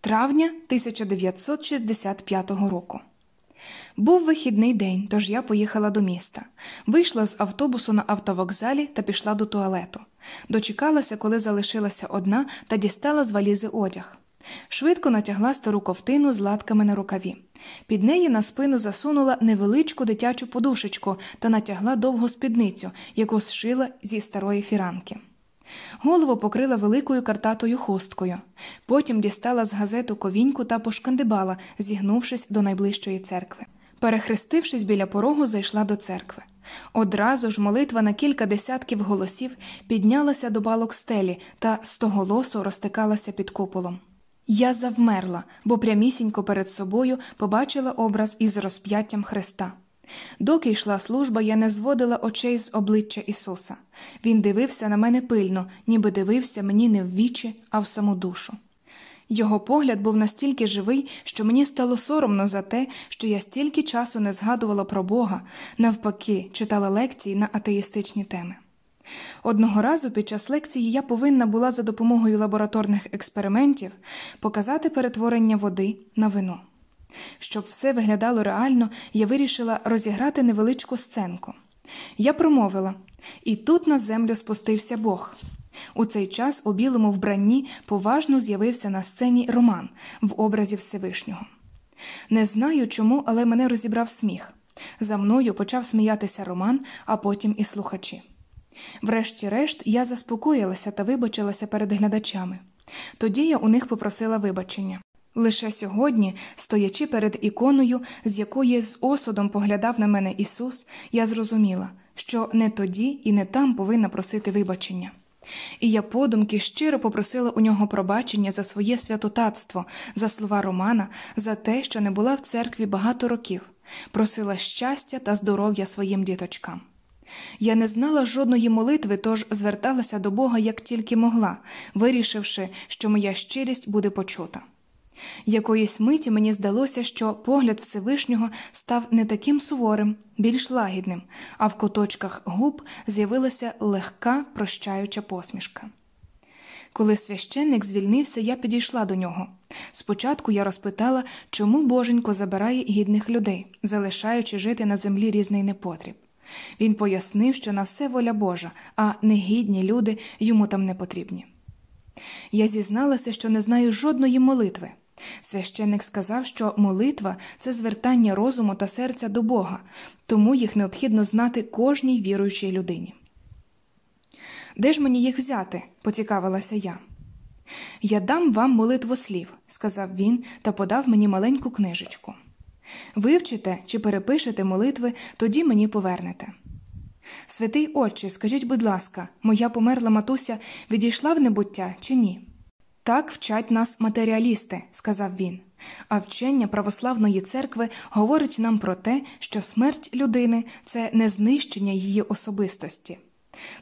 Травня 1965 року. Був вихідний день, тож я поїхала до міста. Вийшла з автобусу на автовокзалі та пішла до туалету. Дочекалася, коли залишилася одна, та дістала з валізи одяг. Швидко натягла стару ковтину з латками на рукаві. Під неї на спину засунула невеличку дитячу подушечку та натягла довгу спідницю, яку зшила зі старої фіранки. Голову покрила великою картатою хусткою. Потім дістала з газету ковіньку та пошкандибала, зігнувшись до найближчої церкви. Перехрестившись біля порогу, зайшла до церкви. Одразу ж молитва на кілька десятків голосів піднялася до балок стелі та стоголосу розтикалася під куполом. Я завмерла, бо прямісінько перед собою побачила образ із розп'яттям Христа. Доки йшла служба, я не зводила очей з обличчя Ісуса. Він дивився на мене пильно, ніби дивився мені не в вічі, а в саму душу. Його погляд був настільки живий, що мені стало соромно за те, що я стільки часу не згадувала про Бога, навпаки, читала лекції на атеїстичні теми. Одного разу під час лекції я повинна була за допомогою лабораторних експериментів показати перетворення води на вино. Щоб все виглядало реально, я вирішила розіграти невеличку сценку. Я промовила, і тут на землю спустився Бог. У цей час у білому вбранні поважно з'явився на сцені Роман в образі Всевишнього. Не знаю чому, але мене розібрав сміх. За мною почав сміятися Роман, а потім і слухачі. Врешті-решт, я заспокоїлася та вибачилася перед глядачами. Тоді я у них попросила вибачення. Лише сьогодні, стоячи перед іконою, з якої з осудом поглядав на мене Ісус, я зрозуміла, що не тоді і не там повинна просити вибачення. І я подумки щиро попросила у нього пробачення за своє святотатство, за слова Романа, за те, що не була в церкві багато років, просила щастя та здоров'я своїм діточкам. Я не знала жодної молитви, тож зверталася до Бога як тільки могла, вирішивши, що моя щирість буде почута. Якоїсь миті мені здалося, що погляд Всевишнього став не таким суворим, більш лагідним, а в куточках губ з'явилася легка прощаюча посмішка. Коли священник звільнився, я підійшла до нього. Спочатку я розпитала, чому боженько забирає гідних людей, залишаючи жити на землі різний непотріб. Він пояснив, що на все воля Божа, а негідні люди йому там не потрібні. Я зізналася, що не знаю жодної молитви. Священник сказав, що молитва це звертання розуму та серця до Бога, тому їх необхідно знати кожній віруючій людині. Де ж мені їх взяти? поцікавилася я. Я дам вам молитву слів, сказав він та подав мені маленьку книжечку. Вивчите чи перепишете молитви, тоді мені повернете. Святий Отче, скажіть, будь ласка, моя померла матуся відійшла в небуття чи ні? Так вчать нас матеріалісти, сказав він, а вчення православної церкви говорить нам про те, що смерть людини це не знищення її особистості.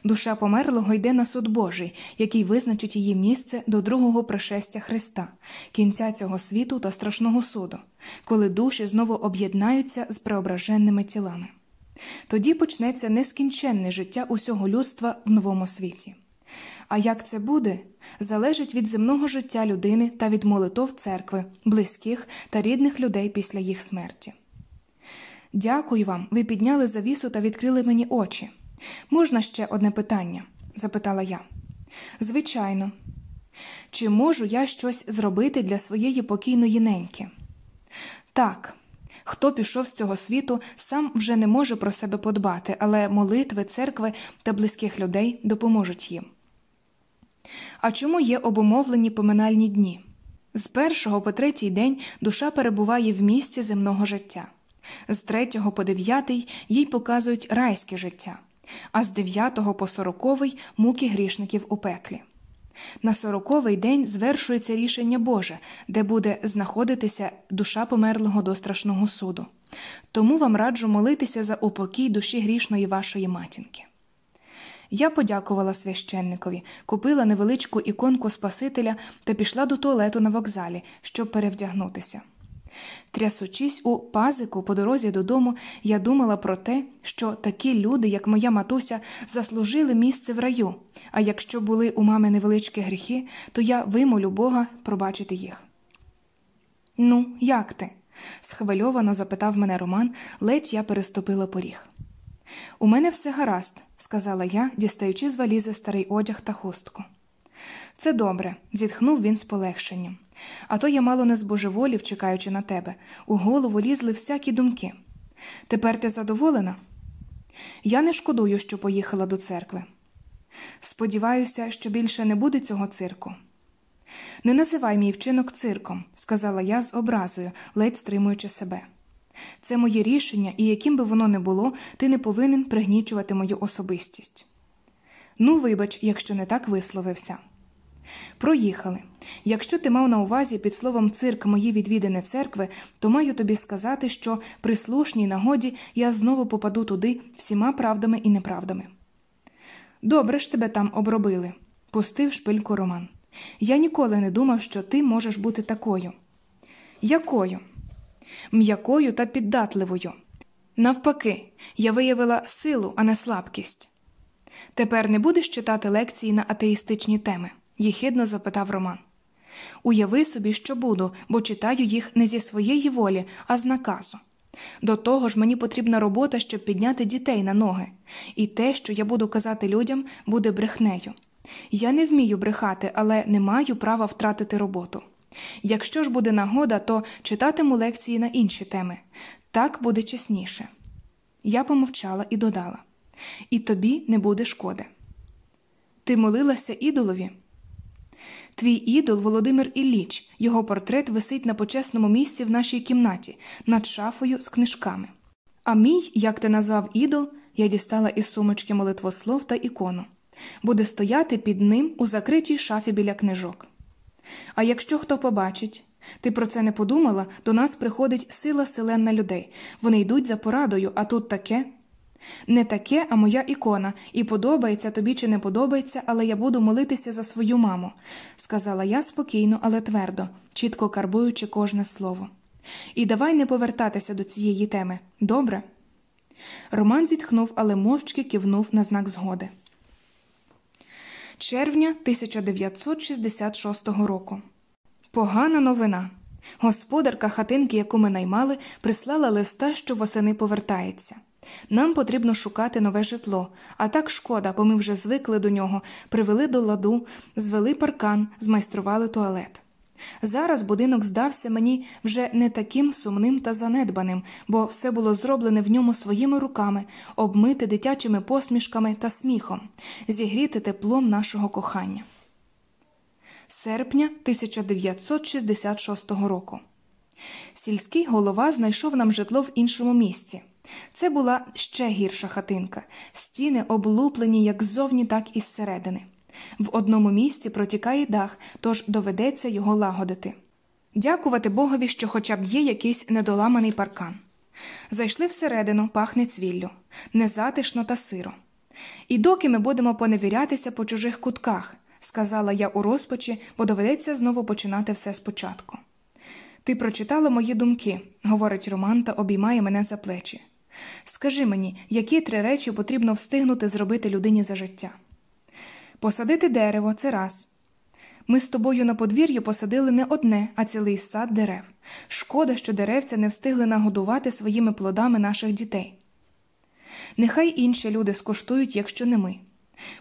Душа померлого йде на суд Божий, який визначить її місце до другого пришестя Христа, кінця цього світу та страшного суду, коли душі знову об'єднаються з преображенними тілами. Тоді почнеться нескінченне життя усього людства в новому світі. А як це буде, залежить від земного життя людини та від молитов церкви, близьких та рідних людей після їх смерті. Дякую вам, ви підняли завісу та відкрили мені очі. Можна ще одне питання? запитала я. Звичайно, чи можу я щось зробити для своєї покійної неньки? Так, хто пішов з цього світу, сам вже не може про себе подбати, але молитви, церкви та близьких людей допоможуть їм. А чому є обумовлені поминальні дні? З першого по третій день душа перебуває в місці земного життя, з третього по дев'ятий їй показують райське життя, а з дев'ятого по сороковий муки грішників у пеклі. На сороковий день звершується рішення Боже, де буде знаходитися душа померлого до страшного суду. Тому вам раджу молитися за упокій душі грішної вашої матінки. Я подякувала священникові, купила невеличку іконку Спасителя та пішла до туалету на вокзалі, щоб перевдягнутися. Трясучись у пазику по дорозі додому, я думала про те, що такі люди, як моя матуся, заслужили місце в раю, а якщо були у мами невеличкі гріхи, то я вимолю Бога пробачити їх. Ну, як ти? схвильовано запитав мене Роман, ледь я переступила поріг. У мене все гаразд, сказала я, дістаючи з валізи старий одяг та хустку. Це добре, зітхнув він з полегшенням. А то я мало не збожеволів, чекаючи на тебе, у голову лізли всякі думки. Тепер ти задоволена? Я не шкодую, що поїхала до церкви. Сподіваюся, що більше не буде цього цирку. Не називай мій вчинок цирком, сказала я з образою, ледь стримуючи себе. Це моє рішення, і яким би воно не було, ти не повинен пригнічувати мою особистість. Ну, вибач, якщо не так висловився. Проїхали. Якщо ти мав на увазі під словом цирк мої відвідини церкви, то маю тобі сказати, що при слушній нагоді я знову попаду туди всіма правдами і неправдами. Добре ж тебе там обробили, пустив шпильку Роман. Я ніколи не думав, що ти можеш бути такою. Якою? М'якою та піддатливою. Навпаки, я виявила силу, а не слабкість. Тепер не будеш читати лекції на атеїстичні теми? їхидно запитав Роман. Уяви собі, що буду, бо читаю їх не зі своєї волі, а з наказу. До того ж, мені потрібна робота, щоб підняти дітей на ноги, і те, що я буду казати людям, буде брехнею. Я не вмію брехати, але не маю права втратити роботу. Якщо ж буде нагода, то читатиму лекції на інші теми так буде чесніше. Я помовчала і додала і тобі не буде шкоди. Ти молилася ідолові? Твій ідол Володимир Ілліч, його портрет висить на почесному місці в нашій кімнаті над шафою з книжками. А мій, як ти назвав ідол, я дістала із сумочки молитвослов та ікону, буде стояти під ним у закритій шафі біля книжок. А якщо хто побачить, ти про це не подумала, до нас приходить сила селенна людей. Вони йдуть за порадою, а тут таке. Не таке, а моя ікона, і подобається тобі чи не подобається, але я буду молитися за свою маму, сказала я спокійно, але твердо, чітко карбуючи кожне слово. І давай не повертатися до цієї теми, добре? Роман зітхнув, але мовчки кивнув на знак згоди. Червня 1966 року. Погана новина. Господарка хатинки, яку ми наймали, прислала листа, що восени повертається. Нам потрібно шукати нове житло, а так шкода, бо ми вже звикли до нього, привели до ладу, звели паркан, змайстрували туалет. Зараз будинок здався мені вже не таким сумним та занедбаним, бо все було зроблене в ньому своїми руками, обмите дитячими посмішками та сміхом, зігріти теплом нашого кохання. Серпня 1966 року. Сільський голова знайшов нам житло в іншому місці. Це була ще гірша хатинка, стіни облуплені як ззовні, так і зсередини. В одному місці протікає дах, тож доведеться його лагодити. Дякувати Богові, що хоча б є якийсь недоламаний паркан. Зайшли всередину, пахне цвіллю, незатишно та сиро. І доки ми будемо поневірятися по чужих кутках, сказала я у розпачі, бо доведеться знову починати все спочатку. Ти прочитала мої думки, говорить Роман та обіймає мене за плечі. Скажи мені, які три речі потрібно встигнути зробити людині за життя? Посадити дерево це раз. Ми з тобою на подвір'ю посадили не одне, а цілий сад дерев. Шкода, що деревця не встигли нагодувати своїми плодами наших дітей. Нехай інші люди скуштують, якщо не ми.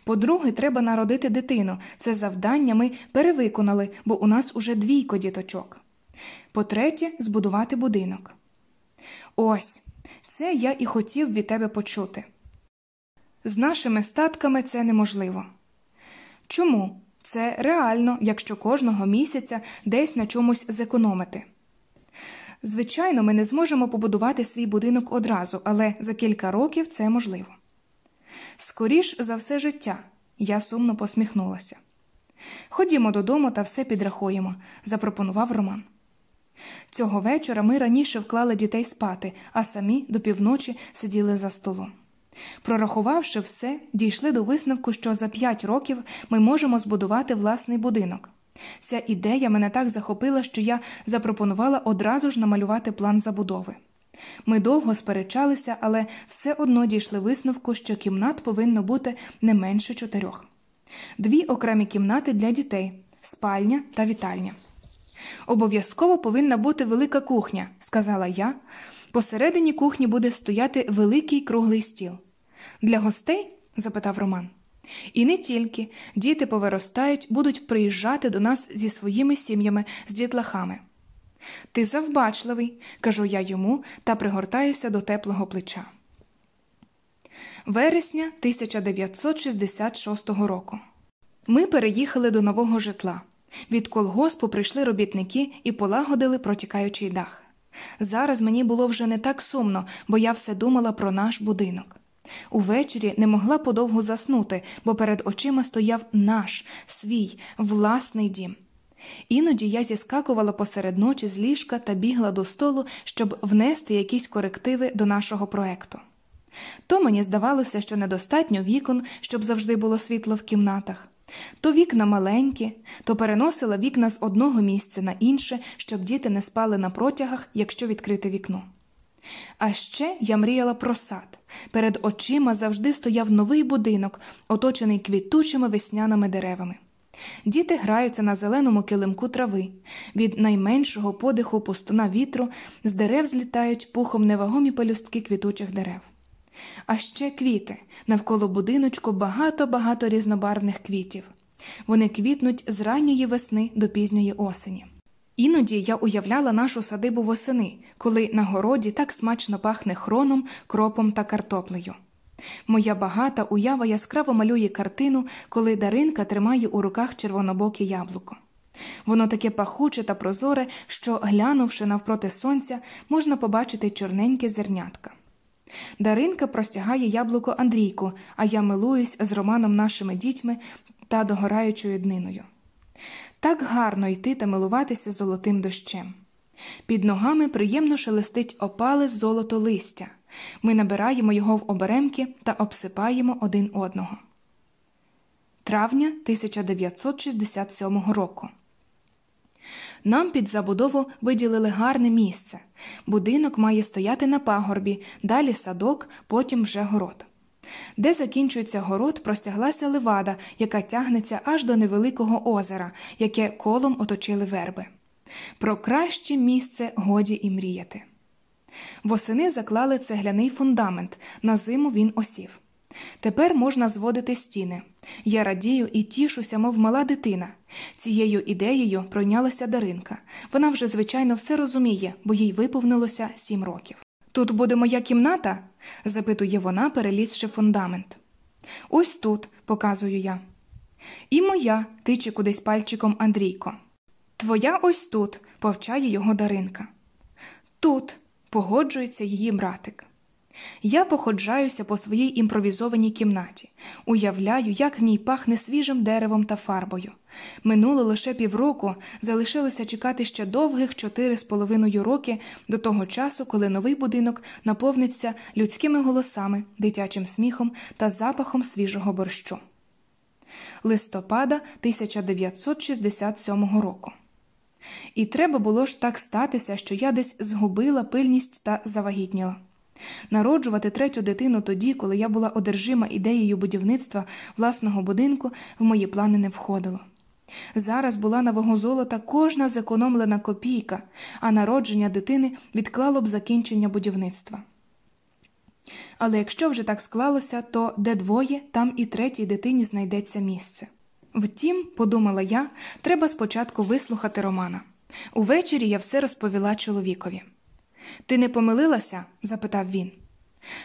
По-друге, треба народити дитину. Це завдання ми перевиконали, бо у нас уже двійко діточок. По третє, збудувати будинок. Ось це я і хотів від тебе почути. З нашими статками це неможливо. Чому? Це реально, якщо кожного місяця десь на чомусь зекономити. Звичайно, ми не зможемо побудувати свій будинок одразу, але за кілька років це можливо. Скоріш за все життя, я сумно посміхнулася. Ходімо додому та все підрахуємо, запропонував Роман. Цього вечора ми раніше вклали дітей спати, а самі до півночі сиділи за столом. Прорахувавши все, дійшли до висновку, що за п'ять років ми можемо збудувати власний будинок. Ця ідея мене так захопила, що я запропонувала одразу ж намалювати план забудови. Ми довго сперечалися, але все одно дійшли висновку, що кімнат повинно бути не менше чотирьох: дві окремі кімнати для дітей, спальня та вітальня. Обов'язково повинна бути велика кухня, сказала я. Посередині кухні буде стояти великий круглий стіл. Для гостей? запитав Роман. І не тільки діти повиростають, будуть приїжджати до нас зі своїми сім'ями, з дітлахами. Ти завбачливий, кажу я йому та пригортаюся до теплого плеча. Вересня 1966 року. Ми переїхали до нового житла. Від колгоспу прийшли робітники і полагодили протікаючий дах. Зараз мені було вже не так сумно, бо я все думала про наш будинок. Увечері не могла подовгу заснути, бо перед очима стояв наш, свій, власний дім. Іноді я зіскакувала посеред ночі з ліжка та бігла до столу, щоб внести якісь корективи до нашого проекту. То мені здавалося, що недостатньо вікон, щоб завжди було світло в кімнатах. То вікна маленькі, то переносила вікна з одного місця на інше, щоб діти не спали на протягах, якщо відкрити вікно. А ще я мріяла про сад. Перед очима завжди стояв новий будинок, оточений квітучими весняними деревами. Діти граються на зеленому килимку трави. Від найменшого подиху пустуна вітру з дерев злітають пухом невагомі пелюстки квітучих дерев. А ще квіти навколо будиночку багато-багато різнобарвних квітів. Вони квітнуть з ранньої весни до пізньої осені. Іноді я уявляла нашу садибу восени, коли на городі так смачно пахне хроном, кропом та картоплею. Моя багата уява яскраво малює картину, коли Даринка тримає у руках червонобоке яблуко. Воно таке пахуче та прозоре, що, глянувши навпроти сонця, можна побачити чорненьке зернятка. Даринка простягає яблуко Андрійку, а я милуюсь з романом нашими дітьми та догораючою дниною. Так гарно йти та милуватися золотим дощем. Під ногами приємно шелестить опале золото листя. Ми набираємо його в оберемки та обсипаємо один одного. Травня 1967 року. Нам під забудову виділили гарне місце. Будинок має стояти на пагорбі, далі садок, потім вже город. Де закінчується город, простяглася левада, яка тягнеться аж до невеликого озера, яке колом оточили верби. Про краще місце годі і мріяти. Восени заклали цегляний фундамент, на зиму він осів. Тепер можна зводити стіни. Я радію і тішуся, мов мала дитина. Цією ідеєю пройнялася Даринка. Вона вже, звичайно, все розуміє, бо їй виповнилося сім років. Тут буде моя кімната? запитує вона, перелізши фундамент. Ось тут, показую я. І моя, тиче кудись пальчиком Андрійко. Твоя ось тут, повчає його Даринка. Тут, погоджується її братик. Я походжаюся по своїй імпровізованій кімнаті, уявляю, як в ній пахне свіжим деревом та фарбою. Минуло лише півроку, залишилося чекати ще довгих чотири з половиною роки до того часу, коли новий будинок наповниться людськими голосами, дитячим сміхом та запахом свіжого борщу. Листопада 1967 року. І треба було ж так статися, що я десь згубила пильність та завагітніла. Народжувати третю дитину тоді, коли я була одержима ідеєю будівництва власного будинку, в мої плани не входило. Зараз була на вагу золота кожна зекономлена копійка, а народження дитини відклало б закінчення будівництва. Але якщо вже так склалося, то де двоє, там і третій дитині знайдеться місце. Втім, подумала я, треба спочатку вислухати Романа. Увечері я все розповіла чоловікові. Ти не помилилася? запитав він.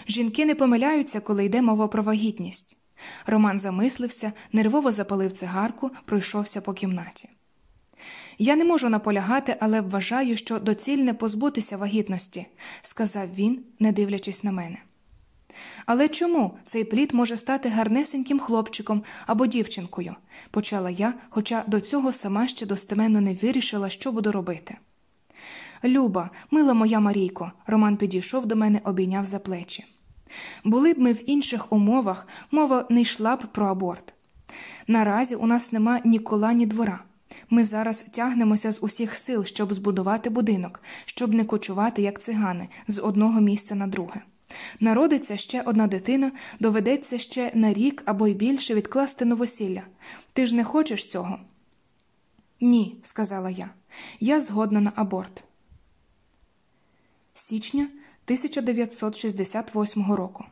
Жінки не помиляються, коли йде мова про вагітність. Роман замислився, нервово запалив цигарку, пройшовся по кімнаті. Я не можу наполягати, але вважаю, що доцільне позбутися вагітності, сказав він, не дивлячись на мене. Але чому цей плід може стати гарнесеньким хлопчиком або дівчинкою? почала я, хоча до цього сама ще достеменно не вирішила, що буду робити. Люба, мила моя Марійко, Роман підійшов до мене, обійняв за плечі. Були б ми в інших умовах, мова не йшла б про аборт. Наразі у нас нема ні кола, ні двора. Ми зараз тягнемося з усіх сил, щоб збудувати будинок, щоб не кочувати, як цигани, з одного місця на друге. Народиться ще одна дитина, доведеться ще на рік або й більше відкласти новосілля. Ти ж не хочеш цього? Ні, сказала я. Я згодна на аборт. Січня 1968 року.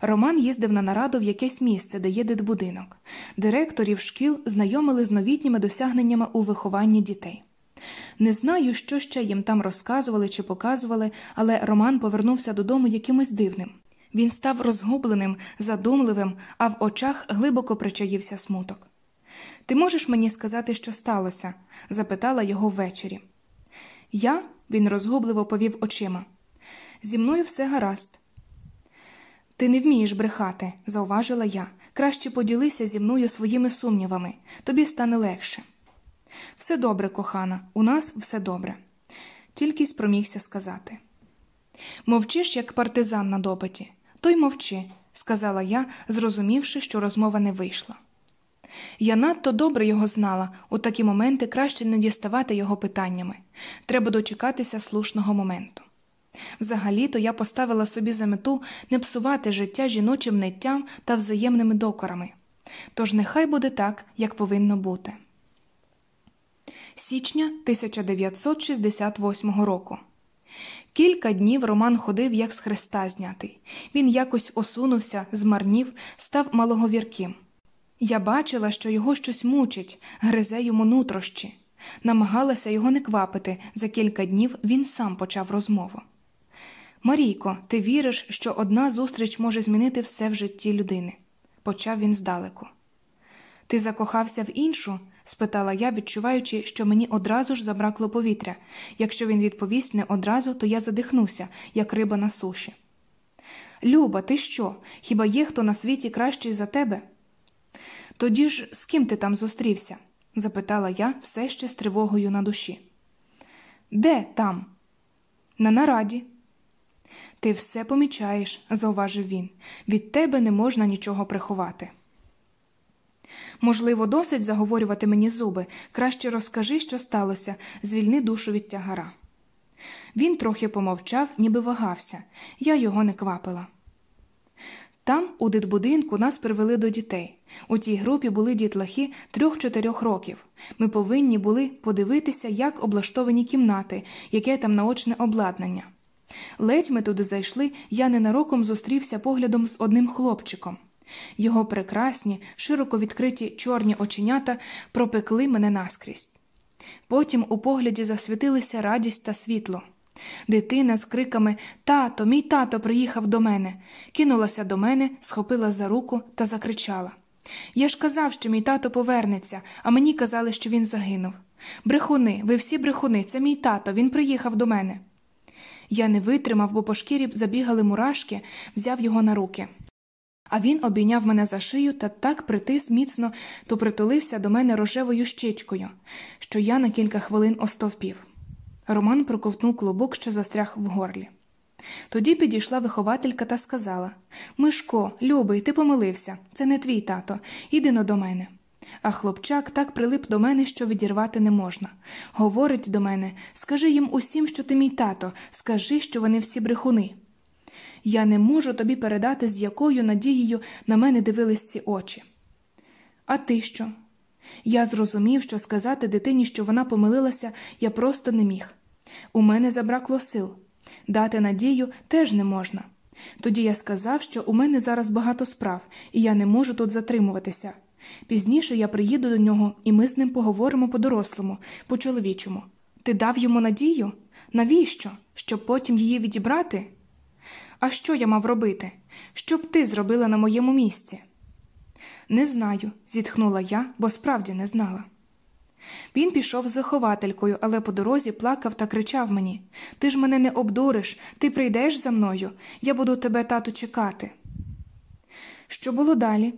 Роман їздив на нараду в якесь місце, де є дитбудинок. Директорів шкіл знайомили з новітніми досягненнями у вихованні дітей. Не знаю, що ще їм там розказували чи показували, але Роман повернувся додому якимось дивним. Він став розгубленим, задумливим, а в очах глибоко причаївся смуток. Ти можеш мені сказати, що сталося? запитала його ввечері. Я, він розгубливо повів очима. Зі мною все гаразд. Ти не вмієш брехати, зауважила я. Краще поділися зі мною своїми сумнівами, тобі стане легше. Все добре, кохана, у нас все добре, тільки спромігся сказати. Мовчиш, як партизан на допиті, то й мовчи, сказала я, зрозумівши, що розмова не вийшла. Я надто добре його знала, у такі моменти краще не діставати його питаннями треба дочекатися слушного моменту. Взагалі-то я поставила собі за мету не псувати життя жіночим ниттям та взаємними докорами. Тож нехай буде так, як повинно бути. Січня 1968 року. Кілька днів Роман ходив, як з хреста знятий. Він якось осунувся, змарнів, став малоговірким. Я бачила, що його щось мучить, гризе йому нутрощі. Намагалася його не квапити. За кілька днів він сам почав розмову. Марійко, ти віриш, що одна зустріч може змінити все в житті людини? почав він здалеку. Ти закохався в іншу? спитала я, відчуваючи, що мені одразу ж забракло повітря. Якщо він відповість не одразу, то я задихнуся, як риба на суші. Люба, ти що? Хіба є хто на світі кращий за тебе? Тоді ж з ким ти там зустрівся? запитала я все ще з тривогою на душі. Де там? На нараді. Ти все помічаєш, зауважив він. Від тебе не можна нічого приховати. Можливо, досить заговорювати мені зуби. Краще розкажи, що сталося, звільни душу від тягара. Він трохи помовчав, ніби вагався, я його не квапила. Там, у дитбудинку, нас привели до дітей. У тій групі були дітлахи трьох-чотирьох років. Ми повинні були подивитися, як облаштовані кімнати, яке там наочне обладнання. Ледь ми туди зайшли, я ненароком зустрівся поглядом з одним хлопчиком. Його прекрасні, широко відкриті чорні оченята пропекли мене наскрізь. Потім у погляді засвітилися радість та світло. Дитина з криками Тато, мій тато приїхав до мене, кинулася до мене, схопила за руку та закричала. Я ж казав, що мій тато повернеться, а мені казали, що він загинув. Брехуни, ви всі брехуни, це мій тато, він приїхав до мене. Я не витримав, бо по шкірі забігали мурашки, взяв його на руки. А він обійняв мене за шию та так притис міцно, то притулився до мене рожевою щечкою, що я на кілька хвилин остовпів. Роман проковтнув клубок, що застряг в горлі. Тоді підійшла вихователька та сказала Мишко, любий, ти помилився, це не твій тато, іди но до мене. А хлопчак так прилип до мене, що відірвати не можна. Говорить до мене скажи їм усім, що ти мій тато, скажи, що вони всі брехуни. Я не можу тобі передати, з якою надією на мене дивились ці очі. А ти що? Я зрозумів, що сказати дитині, що вона помилилася, я просто не міг. У мене забракло сил. Дати надію теж не можна. Тоді я сказав, що у мене зараз багато справ, і я не можу тут затримуватися. Пізніше я приїду до нього, і ми з ним поговоримо по-дорослому, по-чоловічому. Ти дав йому надію? Навіщо? Щоб потім її відібрати? А що я мав робити? Що б ти зробила на моєму місці? Не знаю, зітхнула я, бо справді не знала. Він пішов з захователькою, але по дорозі плакав та кричав мені Ти ж мене не обдуриш, ти прийдеш за мною, я буду тебе, тату, чекати. Що було далі?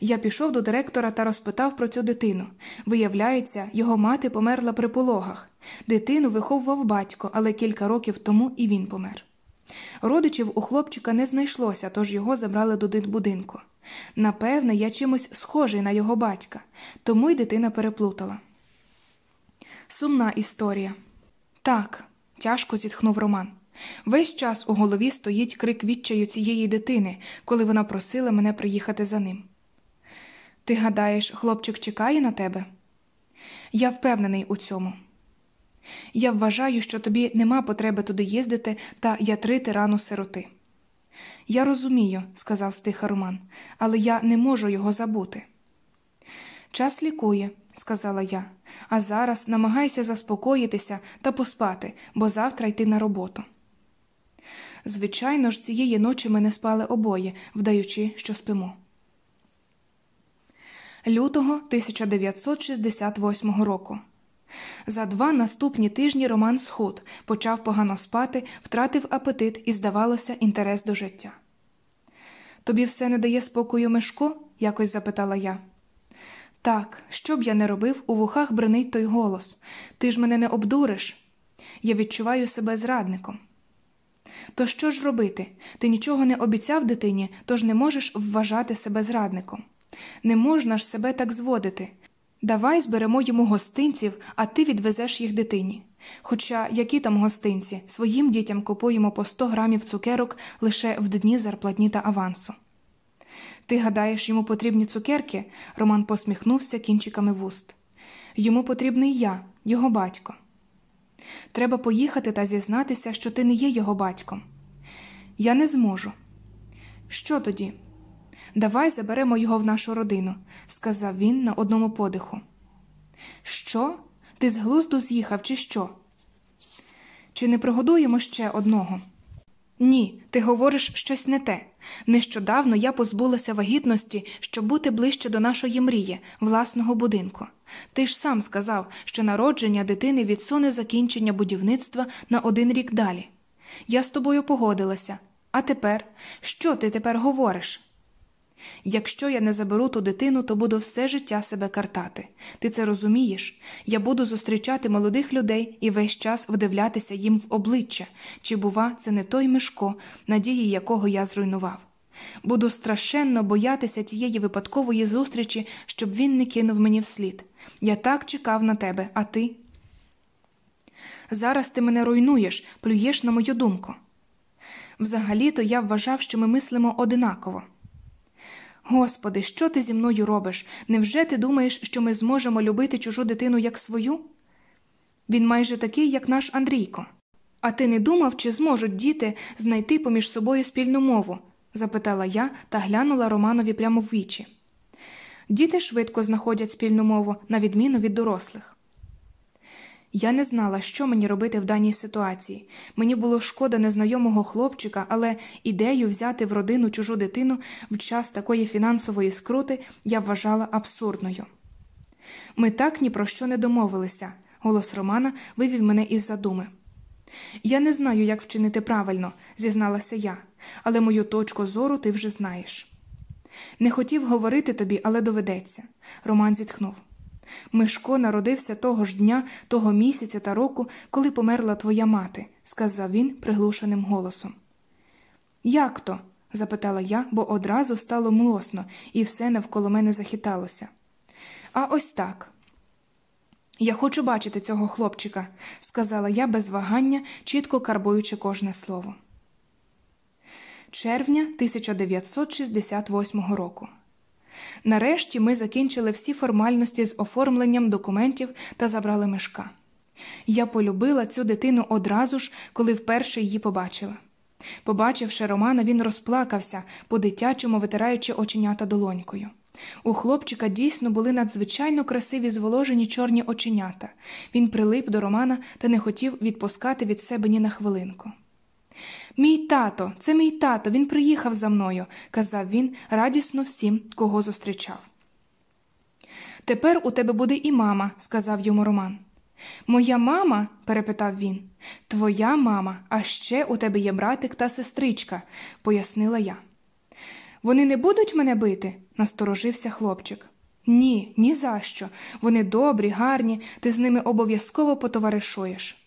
Я пішов до директора та розпитав про цю дитину. Виявляється, його мати померла при пологах. Дитину виховував батько, але кілька років тому і він помер. Родичів у хлопчика не знайшлося, тож його забрали до дитбудинку. Напевне, я чимось схожий на його батька, тому й дитина переплутала. Сумна історія. Так, тяжко зітхнув Роман. Весь час у голові стоїть крик відчаю цієї дитини, коли вона просила мене приїхати за ним. Ти гадаєш, хлопчик чекає на тебе? Я впевнений у цьому. Я вважаю, що тобі нема потреби туди їздити та ятрити рану сироти. Я розумію, сказав стиха Роман, але я не можу його забути. Час лікує, сказала я, а зараз намагайся заспокоїтися та поспати, бо завтра йти на роботу. Звичайно ж, цієї ночі ми не спали обоє, вдаючи, що спимо. Лютого 1968 року. За два наступні тижні Роман схуд, почав погано спати, втратив апетит і, здавалося, інтерес до життя. Тобі все не дає спокою Мишко? якось запитала я. Так, що б я не робив, у вухах бренить той голос. Ти ж мене не обдуриш. Я відчуваю себе зрадником. То що ж робити? Ти нічого не обіцяв дитині, тож не можеш вважати себе зрадником. Не можна ж себе так зводити. Давай зберемо йому гостинців, а ти відвезеш їх дитині. Хоча які там гостинці, своїм дітям купуємо по 100 грамів цукерок лише в дні зарплатні та авансу. Ти гадаєш, йому потрібні цукерки? Роман посміхнувся кінчиками вуст. Йому потрібний я, його батько. Треба поїхати та зізнатися, що ти не є його батьком. Я не зможу. Що тоді? Давай заберемо його в нашу родину, сказав він на одному подиху. Що? Ти з глузду з'їхав, чи що? Чи не прогодуємо ще одного? Ні, ти говориш щось не те. Нещодавно я позбулася вагітності, щоб бути ближче до нашої мрії, власного будинку. Ти ж сам сказав, що народження дитини відсуне закінчення будівництва на один рік далі. Я з тобою погодилася. А тепер, що ти тепер говориш? Якщо я не заберу ту дитину, то буду все життя себе картати. Ти це розумієш? Я буду зустрічати молодих людей і весь час вдивлятися їм в обличчя, чи, бува, це не той Мишко, надії якого я зруйнував. Буду страшенно боятися тієї випадкової зустрічі, щоб він не кинув мені вслід. Я так чекав на тебе, а ти. Зараз ти мене руйнуєш, плюєш на мою думку. Взагалі-то я вважав, що ми мислимо одинаково. Господи, що ти зі мною робиш? Невже ти думаєш, що ми зможемо любити чужу дитину як свою? Він майже такий, як наш Андрійко. А ти не думав, чи зможуть діти знайти поміж собою спільну мову? запитала я та глянула Романові прямо в вічі. Діти швидко знаходять спільну мову, на відміну від дорослих. Я не знала, що мені робити в даній ситуації. Мені було шкода незнайомого хлопчика, але ідею взяти в родину чужу дитину в час такої фінансової скрути я вважала абсурдною. Ми так ні про що не домовилися. Голос Романа вивів мене із задуми. Я не знаю, як вчинити правильно, зізналася я, але мою точку зору ти вже знаєш. Не хотів говорити тобі, але доведеться. Роман зітхнув. Мишко народився того ж дня, того місяця та року, коли померла твоя мати, сказав він приглушеним голосом. Як то? запитала я, бо одразу стало млосно, і все навколо мене захиталося. А ось так. Я хочу бачити цього хлопчика, сказала я без вагання, чітко карбуючи кожне слово. Червня 1968 року. Нарешті ми закінчили всі формальності з оформленням документів та забрали мешка. Я полюбила цю дитину одразу ж, коли вперше її побачила. Побачивши Романа, він розплакався, по дитячому витираючи оченята долонькою. У хлопчика дійсно були надзвичайно красиві зволожені чорні оченята. Він прилип до Романа та не хотів відпускати від себе ні на хвилинку. Мій тато, це мій тато, він приїхав за мною, казав він радісно всім, кого зустрічав. Тепер у тебе буде і мама, сказав йому Роман. Моя мама? перепитав він. Твоя мама, а ще у тебе є братик та сестричка, пояснила я. Вони не будуть мене бити? насторожився хлопчик. Ні, ні за що. Вони добрі, гарні, ти з ними обов'язково потоваришуєш.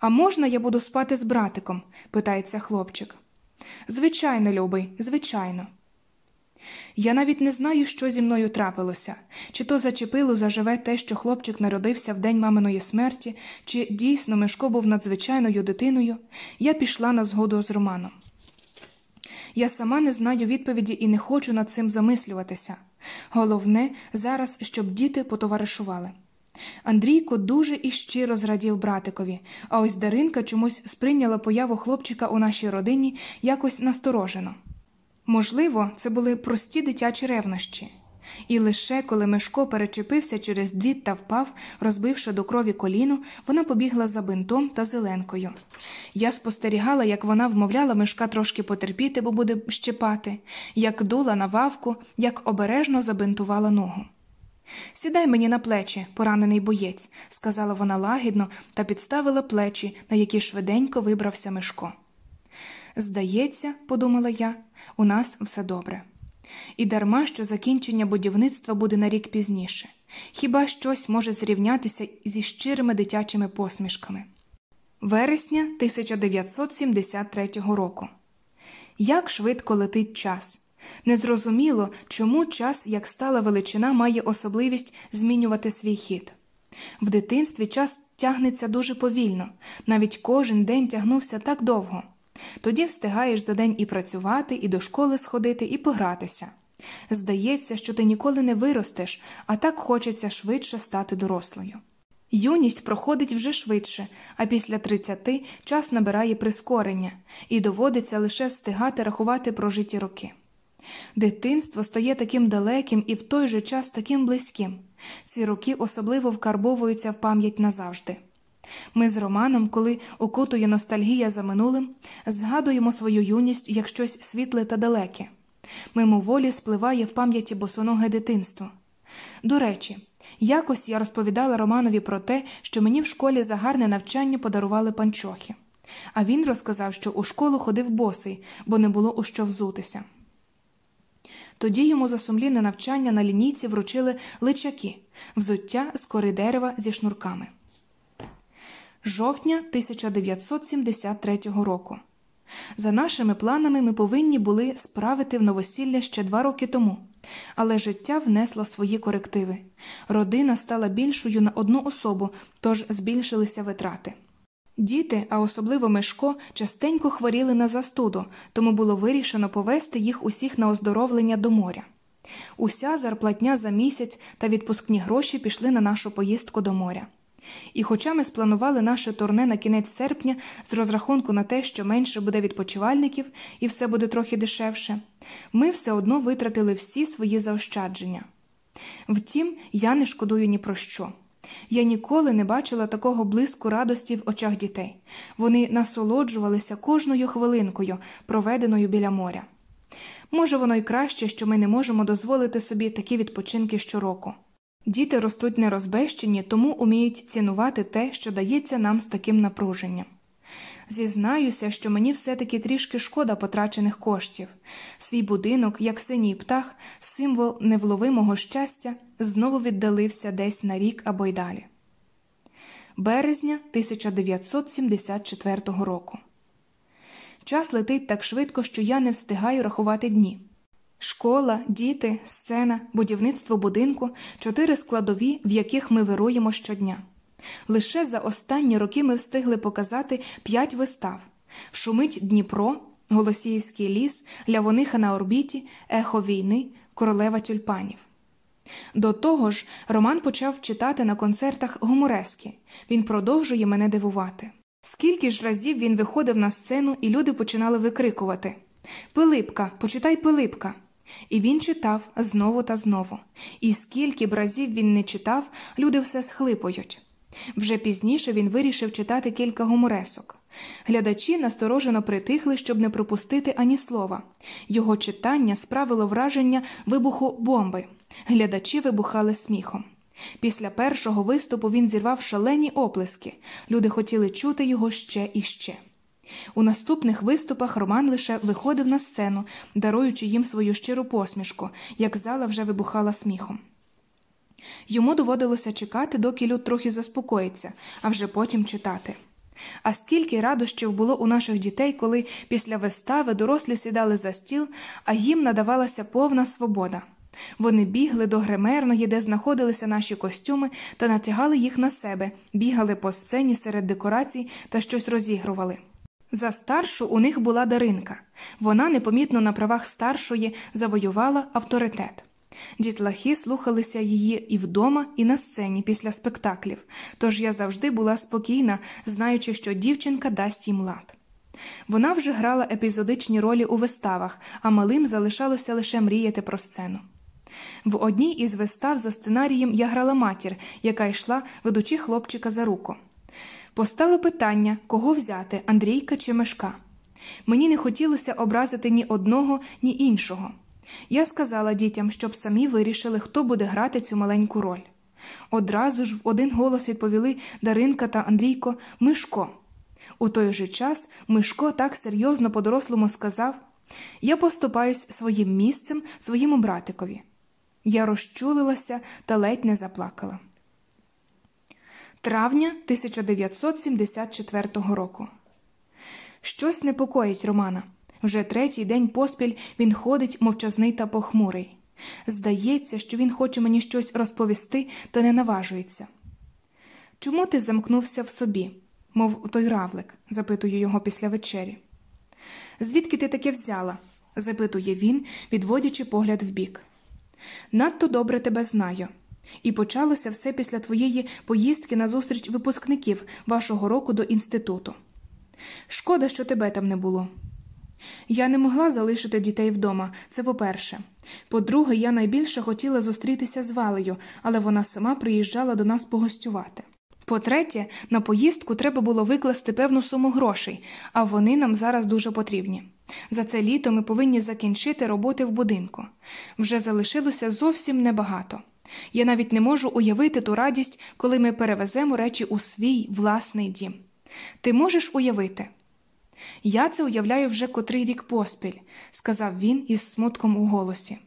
А можна я буду спати з братиком? питається хлопчик. Звичайно, любий, звичайно. Я навіть не знаю, що зі мною трапилося, чи то зачепило заживе те, що хлопчик народився в день маминої смерті, чи дійсно Мишко був надзвичайною дитиною, я пішла на згоду з Романом. Я сама не знаю відповіді і не хочу над цим замислюватися. Головне зараз, щоб діти потоваришували. Андрійко дуже і щиро зрадів братикові, а ось Даринка чомусь сприйняла появу хлопчика у нашій родині якось насторожено. Можливо, це були прості дитячі ревнощі. І лише коли Мишко перечепився через дріт та впав, розбивши до крові коліно, вона побігла за бинтом та зеленкою. Я спостерігала, як вона вмовляла Мишка трошки потерпіти, бо буде щепати, як дула на вавку, як обережно забинтувала ногу. Сідай мені на плечі, поранений боєць, сказала вона лагідно та підставила плечі, на які швиденько вибрався Мишко. Здається, подумала я, у нас все добре. І дарма що закінчення будівництва буде на рік пізніше, хіба щось може зрівнятися зі щирими дитячими посмішками. Вересня 1973 року. Як швидко летить час. Незрозуміло, чому час, як стала величина, має особливість змінювати свій хід. В дитинстві час тягнеться дуже повільно, навіть кожен день тягнувся так довго. Тоді встигаєш за день і працювати, і до школи сходити, і погратися. Здається, що ти ніколи не виростеш, а так хочеться швидше стати дорослою. Юність проходить вже швидше, а після тридцяти час набирає прискорення, і доводиться лише встигати рахувати прожиті роки. Дитинство стає таким далеким і в той же час таким близьким. Ці роки особливо вкарбовуються в пам'ять назавжди. Ми з Романом, коли окутує ностальгія за минулим, згадуємо свою юність як щось світле та далеке. Мимоволі спливає в пам'яті босоноге дитинство. До речі, якось я розповідала Романові про те, що мені в школі за гарне навчання подарували панчохи, а він розказав, що у школу ходив босий, бо не було у що взутися. Тоді йому за сумлінне навчання на лінійці вручили личаки, взуття з кори дерева зі шнурками. Жовтня 1973 року. За нашими планами ми повинні були справити в новосілля ще два роки тому, але життя внесло свої корективи. Родина стала більшою на одну особу, тож збільшилися витрати. Діти, а особливо Мишко, частенько хворіли на застуду, тому було вирішено повести їх усіх на оздоровлення до моря. Уся зарплатня за місяць та відпускні гроші пішли на нашу поїздку до моря. І, хоча ми спланували наше турне на кінець серпня з розрахунку на те, що менше буде відпочивальників і все буде трохи дешевше, ми все одно витратили всі свої заощадження. Втім, я не шкодую ні про що. Я ніколи не бачила такого блиску радості в очах дітей. Вони насолоджувалися кожною хвилинкою, проведеною біля моря. Може, воно й краще, що ми не можемо дозволити собі такі відпочинки щороку. Діти ростуть нерозбещені, тому уміють цінувати те, що дається нам з таким напруженням. Зізнаюся, що мені все-таки трішки шкода потрачених коштів. Свій будинок, як синій птах, символ невловимого щастя, знову віддалився десь на рік або й далі. Березня 1974 року. Час летить так швидко, що я не встигаю рахувати дні. Школа, діти, сцена, будівництво будинку чотири складові, в яких ми вируємо щодня. Лише за останні роки ми встигли показати п'ять вистав: Шумить Дніпро, Голосіївський ліс, Лявониха на орбіті, Ехо війни, Королева тюльпанів. До того ж, Роман почав читати на концертах гуморески. Він продовжує мене дивувати. Скільки ж разів він виходив на сцену, і люди починали викрикувати Пилипка, почитай Пилипка. І він читав знову та знову. І скільки б разів він не читав, люди все схлипують. Вже пізніше він вирішив читати кілька гуморесок. Глядачі насторожено притихли, щоб не пропустити ані слова. Його читання справило враження вибуху бомби. Глядачі вибухали сміхом. Після першого виступу він зірвав шалені оплески. Люди хотіли чути його ще і ще. У наступних виступах Роман лише виходив на сцену, даруючи їм свою щиру посмішку, як зала вже вибухала сміхом. Йому доводилося чекати, доки люд трохи заспокоїться, а вже потім читати. А скільки радощів було у наших дітей, коли після вистави дорослі сідали за стіл, а їм надавалася повна свобода. Вони бігли до гримерної, де знаходилися наші костюми, та натягали їх на себе, бігали по сцені серед декорацій та щось розігрували. За старшу у них була Даринка. Вона непомітно на правах старшої завоювала авторитет. Дітлахи слухалися її і вдома, і на сцені після спектаклів, тож я завжди була спокійна, знаючи, що дівчинка дасть їм лад. Вона вже грала епізодичні ролі у виставах, а малим залишалося лише мріяти про сцену. В одній із вистав за сценарієм я грала матір, яка йшла, ведучи хлопчика за руку. Постало питання, кого взяти Андрійка чи Мешка. Мені не хотілося образити ні одного, ні іншого. Я сказала дітям, щоб самі вирішили, хто буде грати цю маленьку роль. Одразу ж в один голос відповіли Даринка та Андрійко Мишко. У той же час Мишко так серйозно по-дорослому сказав Я поступаюсь своїм місцем своєму братикові. Я розчулилася та ледь не заплакала. Травня 1974 року. Щось непокоїть Романа. Вже третій день поспіль він ходить мовчазний та похмурий. Здається, що він хоче мені щось розповісти, та не наважується. Чому ти замкнувся в собі, мов той равлик? запитую його після вечері. Звідки ти таке взяла? запитує він, відводячи погляд вбік. Надто добре тебе знаю. І почалося все після твоєї поїздки на зустріч випускників вашого року до інституту. Шкода, що тебе там не було. Я не могла залишити дітей вдома, це по-перше. По-друге, я найбільше хотіла зустрітися з Валею, але вона сама приїжджала до нас погостювати. По-третє, на поїздку треба було викласти певну суму грошей, а вони нам зараз дуже потрібні. За це літо ми повинні закінчити роботи в будинку. Вже залишилося зовсім небагато. Я навіть не можу уявити ту радість, коли ми перевеземо речі у свій власний дім. Ти можеш уявити? Я це уявляю вже котрий рік поспіль, сказав він із смутком у голосі.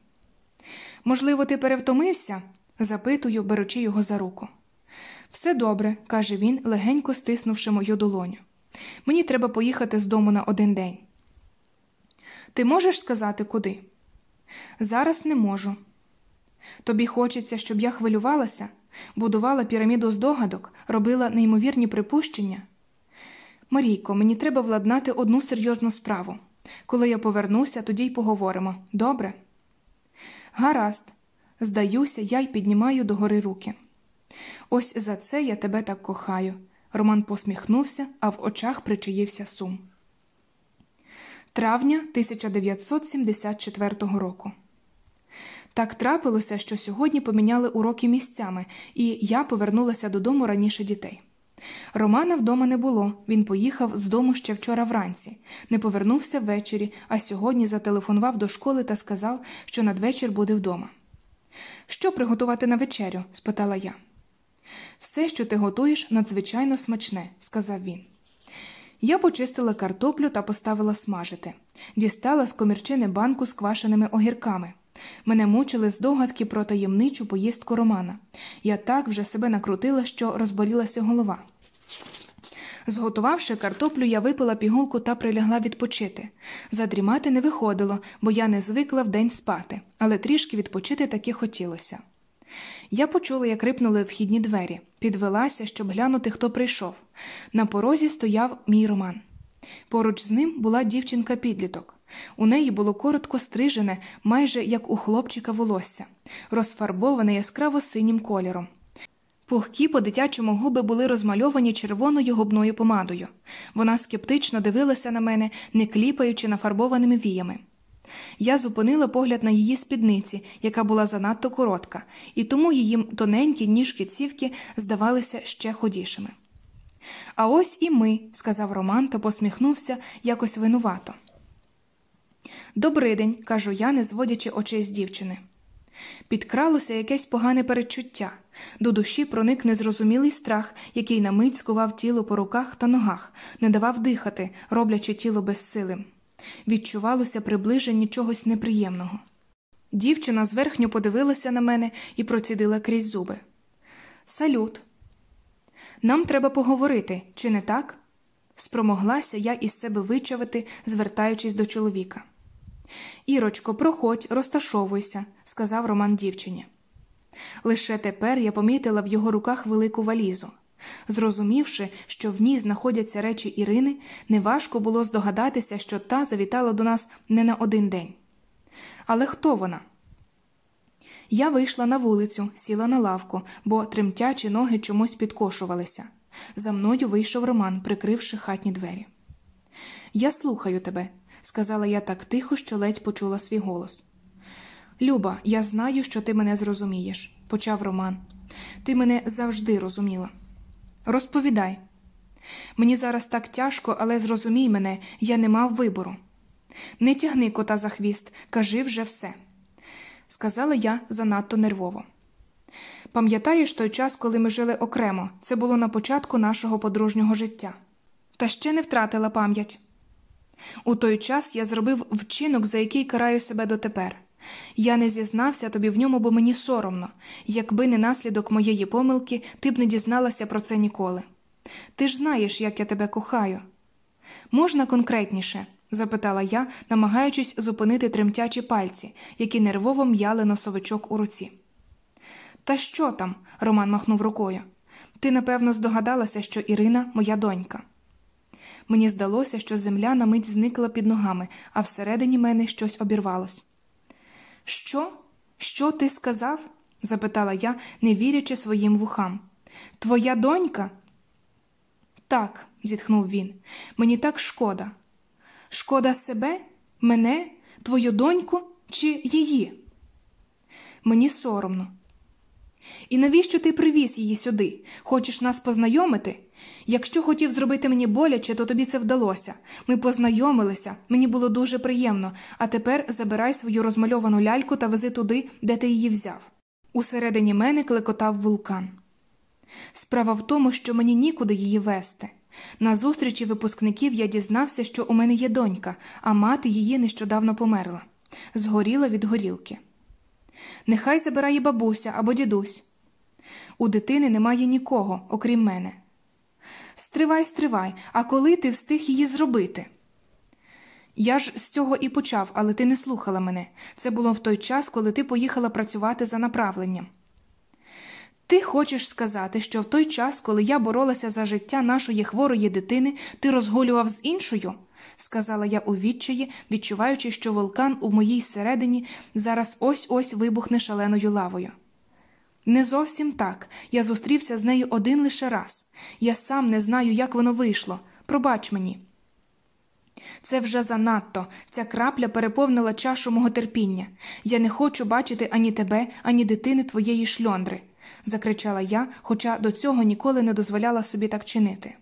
Можливо, ти перевтомився? запитую, беручи його за руку. Все добре, каже він, легенько стиснувши мою долоню. Мені треба поїхати з дому на один день. Ти можеш сказати куди? Зараз не можу. Тобі хочеться, щоб я хвилювалася, будувала піраміду здогадок, робила неймовірні припущення. Марійко, мені треба владнати одну серйозну справу. Коли я повернуся, тоді й поговоримо. Добре? Гаразд, здаюся, я й піднімаю догори руки. Ось за це я тебе так кохаю. Роман посміхнувся, а в очах причаївся сум. Травня 1974 року. Так трапилося, що сьогодні поміняли уроки місцями, і я повернулася додому раніше дітей. Романа вдома не було, він поїхав з дому ще вчора вранці, не повернувся ввечері, а сьогодні зателефонував до школи та сказав, що надвечір буде вдома. Що приготувати на вечерю? спитала я. Все, що ти готуєш, надзвичайно смачне, сказав він. Я почистила картоплю та поставила смажити, дістала з комірчини банку з квашеними огірками. Мене мучили здогадки про таємничу поїздку Романа. Я так вже себе накрутила, що розболілася голова. Зготувавши картоплю, я випила пігулку та прилягла відпочити. Задрімати не виходило, бо я не звикла вдень спати, але трішки відпочити таки хотілося. Я почула, як рипнули вхідні двері, підвелася, щоб глянути, хто прийшов. На порозі стояв мій роман. Поруч з ним була дівчинка підліток. У неї було коротко стрижене, майже як у хлопчика волосся, розфарбоване яскраво синім кольором. Пухкі по дитячому губи були розмальовані червоною губною помадою. Вона скептично дивилася на мене, не кліпаючи нафарбованими віями. Я зупинила погляд на її спідниці, яка була занадто коротка, і тому її тоненькі ніжки цівки здавалися ще ходішими. А ось і ми, сказав Роман та посміхнувся якось винувато. «Добрий день», – кажу я, не зводячи очей з дівчини. Підкралося якесь погане передчуття, до душі проник незрозумілий страх, який на мить скував тіло по руках та ногах, не давав дихати, роблячи тіло безсилим. Відчувалося приближення чогось неприємного. Дівчина зверхньо подивилася на мене і процідила крізь зуби. Салют. Нам треба поговорити, чи не так? спромоглася я із себе вичавити, звертаючись до чоловіка. Ірочко, проходь, розташовуйся, сказав Роман дівчині. Лише тепер я помітила в його руках велику валізу. Зрозумівши, що в ній знаходяться речі Ірини, неважко було здогадатися, що та завітала до нас не на один день. Але хто вона? Я вийшла на вулицю, сіла на лавку, бо тремтячі ноги чомусь підкошувалися. За мною вийшов Роман, прикривши хатні двері. Я слухаю тебе, сказала я так тихо, що ледь почула свій голос. Люба, я знаю, що ти мене зрозумієш, почав Роман. Ти мене завжди розуміла. Розповідай. Мені зараз так тяжко, але зрозумій мене, я не мав вибору. Не тягни кота за хвіст, кажи вже все, сказала я занадто нервово. Пам'ятаєш той час, коли ми жили окремо, це було на початку нашого подружнього життя, та ще не втратила пам'ять. У той час я зробив вчинок, за який караю себе дотепер. Я не зізнався тобі в ньому, бо мені соромно, якби не наслідок моєї помилки, ти б не дізналася про це ніколи. Ти ж знаєш, як я тебе кохаю. Можна конкретніше? запитала я, намагаючись зупинити тремтячі пальці, які нервово м'яли носовичок у руці. Та що там? Роман махнув рукою. Ти, напевно, здогадалася, що Ірина моя донька. Мені здалося, що земля на мить зникла під ногами, а всередині мене щось обірвалось. Що? Що ти сказав? запитала я, не вірячи своїм вухам. Твоя донька? Так, зітхнув він. Мені так шкода. Шкода себе, мене, твою доньку чи її? Мені соромно. І навіщо ти привіз її сюди? Хочеш нас познайомити? Якщо хотів зробити мені боляче, то тобі це вдалося. Ми познайомилися, мені було дуже приємно, а тепер забирай свою розмальовану ляльку та вези туди, де ти її взяв. Усередині мене клекотав вулкан. Справа в тому, що мені нікуди її вести. На зустрічі випускників я дізнався, що у мене є донька, а мати її нещодавно померла, згоріла від горілки. Нехай забирає бабуся або дідусь. У дитини немає нікого, окрім мене. Стривай, стривай, а коли ти встиг її зробити? Я ж з цього і почав, але ти не слухала мене. Це було в той час, коли ти поїхала працювати за направленням. Ти хочеш сказати, що в той час, коли я боролася за життя нашої хворої дитини, ти розгулював з іншою? сказала я у відчаї, відчуваючи, що вулкан у моїй середині зараз ось ось вибухне шаленою лавою. Не зовсім так. Я зустрівся з нею один лише раз. Я сам не знаю, як воно вийшло. Пробач мені. Це вже занадто. Ця крапля переповнила чашу мого терпіння. Я не хочу бачити ані тебе, ані дитини твоєї шльондри, закричала я, хоча до цього ніколи не дозволяла собі так чинити.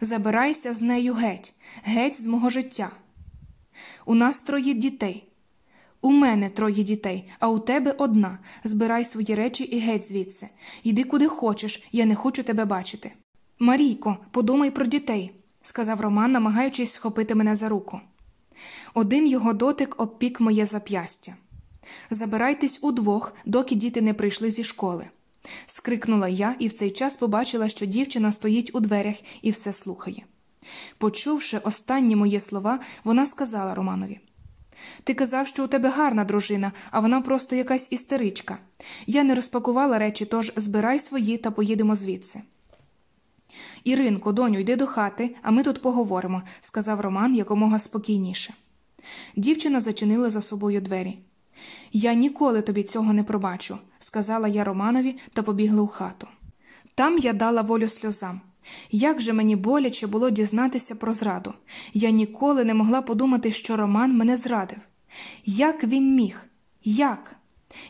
Забирайся з нею геть, геть з мого життя. У нас троє дітей. У мене троє дітей, а у тебе одна. Збирай свої речі і геть звідси. Йди куди хочеш, я не хочу тебе бачити. Марійко, подумай про дітей, сказав Роман, намагаючись схопити мене за руку. Один його дотик обпік моє зап'ястя. Забирайтесь удвох, доки діти не прийшли зі школи. скрикнула я і в цей час побачила, що дівчина стоїть у дверях і все слухає. Почувши останні мої слова, вона сказала Романові Ти казав, що у тебе гарна дружина, а вона просто якась істеричка. Я не розпакувала речі, тож збирай свої та поїдемо звідси. Іринко, доню, йди до хати, а ми тут поговоримо, сказав Роман якомога спокійніше. Дівчина зачинила за собою двері. Я ніколи тобі цього не пробачу, сказала я Романові та побігла у хату. Там я дала волю сльозам. Як же мені боляче було дізнатися про зраду. Я ніколи не могла подумати, що Роман мене зрадив. Як він міг? Як?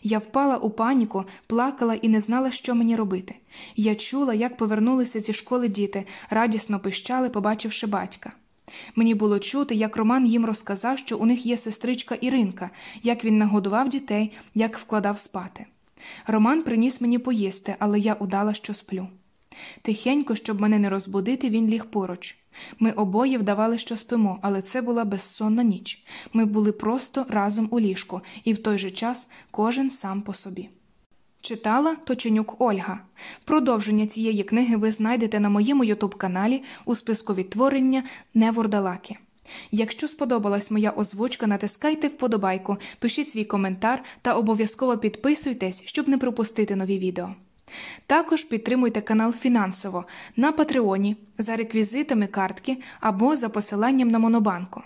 Я впала у паніку, плакала і не знала, що мені робити. Я чула, як повернулися зі школи діти, радісно пищали, побачивши батька. Мені було чути, як Роман їм розказав, що у них є сестричка Іринка, як він нагодував дітей, як вкладав спати. Роман приніс мені поїсти, але я удала, що сплю. Тихенько, щоб мене не розбудити, він ліг поруч. Ми обоє вдавали, що спимо, але це була безсонна ніч. Ми були просто разом у ліжку, і в той же час кожен сам по собі. Читала Точенюк Ольга. Продовження цієї книги ви знайдете на моєму ютуб каналі у списку відтворення Невордалаки. Якщо сподобалась моя озвучка, натискайте вподобайку, пишіть свій коментар та обов'язково підписуйтесь, щоб не пропустити нові відео. Також підтримуйте канал фінансово на Патреоні за реквізитами картки або за посиланням на Монобанку.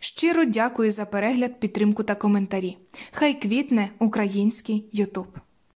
Щиро дякую за перегляд, підтримку та коментарі. Хай квітне український Ютуб.